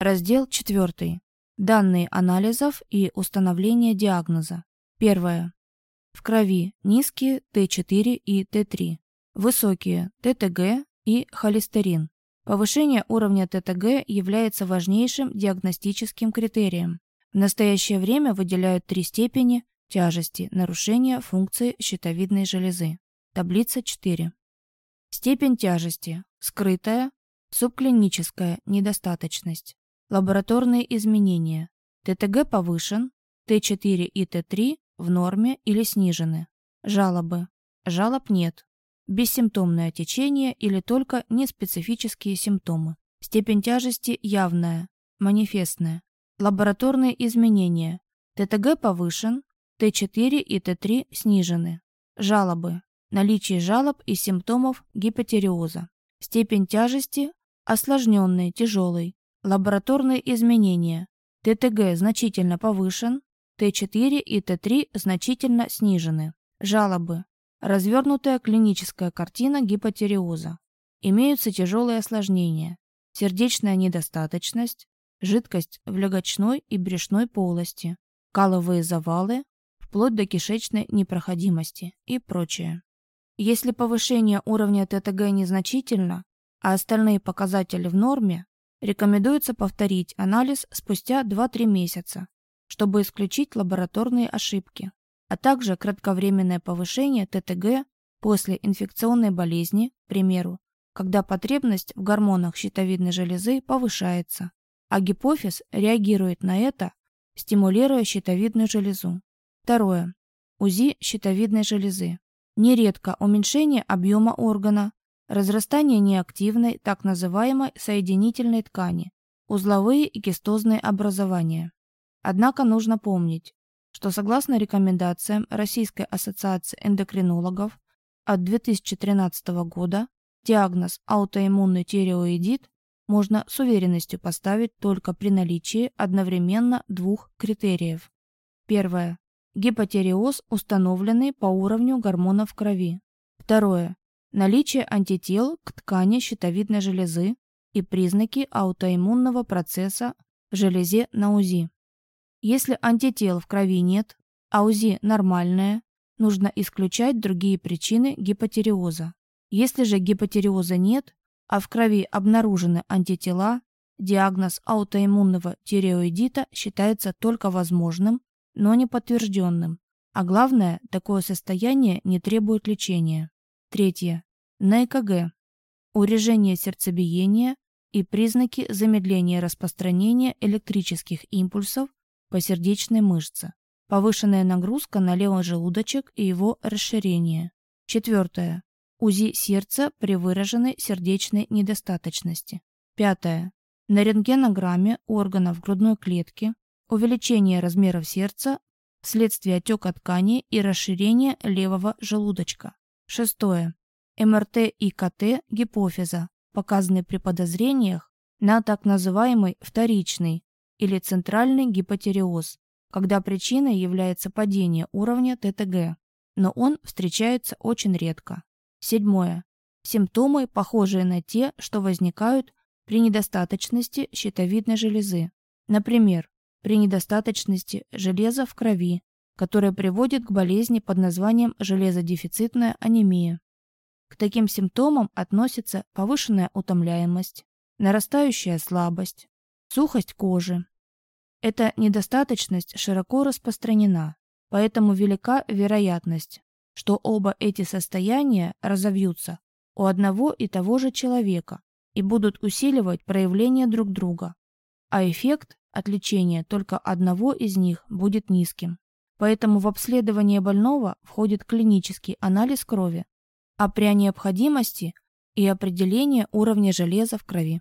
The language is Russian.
Раздел 4. Данные анализов и установление диагноза. Первое. В крови низкие Т4 и Т3, высокие ТТГ и холестерин. Повышение уровня ТТГ является важнейшим диагностическим критерием. В настоящее время выделяют три степени тяжести нарушения функции щитовидной железы. Таблица 4. Степень тяжести. Скрытая. Субклиническая недостаточность. Лабораторные изменения. ТТГ повышен. Т4 и Т3 в норме или снижены. Жалобы. Жалоб нет. Бессимптомное течение или только неспецифические симптомы. Степень тяжести явная, манифестная. Лабораторные изменения. ТТГ повышен, Т4 и Т3 снижены. Жалобы. Наличие жалоб и симптомов гипотериоза. Степень тяжести осложненный, тяжелый. Лабораторные изменения. ТТГ значительно повышен, Т4 и Т3 значительно снижены. Жалобы. Развернутая клиническая картина гипотериоза. Имеются тяжелые осложнения. Сердечная недостаточность, жидкость в легочной и брюшной полости, каловые завалы, вплоть до кишечной непроходимости и прочее. Если повышение уровня ТТГ незначительно, а остальные показатели в норме, рекомендуется повторить анализ спустя 2-3 месяца, чтобы исключить лабораторные ошибки, а также кратковременное повышение ТТГ после инфекционной болезни, к примеру, когда потребность в гормонах щитовидной железы повышается, а гипофиз реагирует на это, стимулируя щитовидную железу. Второе. УЗИ щитовидной железы. Нередко уменьшение объема органа, разрастание неактивной, так называемой соединительной ткани, узловые и кистозные образования. Однако нужно помнить, что согласно рекомендациям Российской ассоциации эндокринологов от 2013 года диагноз аутоиммунный тиреоидит можно с уверенностью поставить только при наличии одновременно двух критериев. Первое. Гипотереоз, установленный по уровню гормонов крови. Второе. Наличие антител к ткани щитовидной железы и признаки аутоиммунного процесса в железе на УЗИ. Если антител в крови нет, а УЗИ нормальное, нужно исключать другие причины гипотереоза. Если же гипотереоза нет, а в крови обнаружены антитела, диагноз аутоиммунного тиреоидита считается только возможным но не подтвержденным. А главное, такое состояние не требует лечения. Третье. На ЭКГ. Урежение сердцебиения и признаки замедления распространения электрических импульсов по сердечной мышце. Повышенная нагрузка на левый желудочек и его расширение. Четвертое. УЗИ сердца при выраженной сердечной недостаточности. Пятое. На рентгенограмме органов грудной клетки увеличение размеров сердца вследствие отека ткани и расширения левого желудочка. Шестое. МРТ и КТ гипофиза, показаны при подозрениях на так называемый вторичный или центральный гипотереоз, когда причиной является падение уровня ТТГ, но он встречается очень редко. Седьмое. Симптомы, похожие на те, что возникают при недостаточности щитовидной железы. Например, при недостаточности железа в крови, которая приводит к болезни под названием железодефицитная анемия. К таким симптомам относятся повышенная утомляемость, нарастающая слабость, сухость кожи. Эта недостаточность широко распространена, поэтому велика вероятность, что оба эти состояния разовьются у одного и того же человека и будут усиливать проявление друг друга, а эффект от лечения только одного из них будет низким. Поэтому в обследование больного входит клинический анализ крови, а при необходимости и определение уровня железа в крови.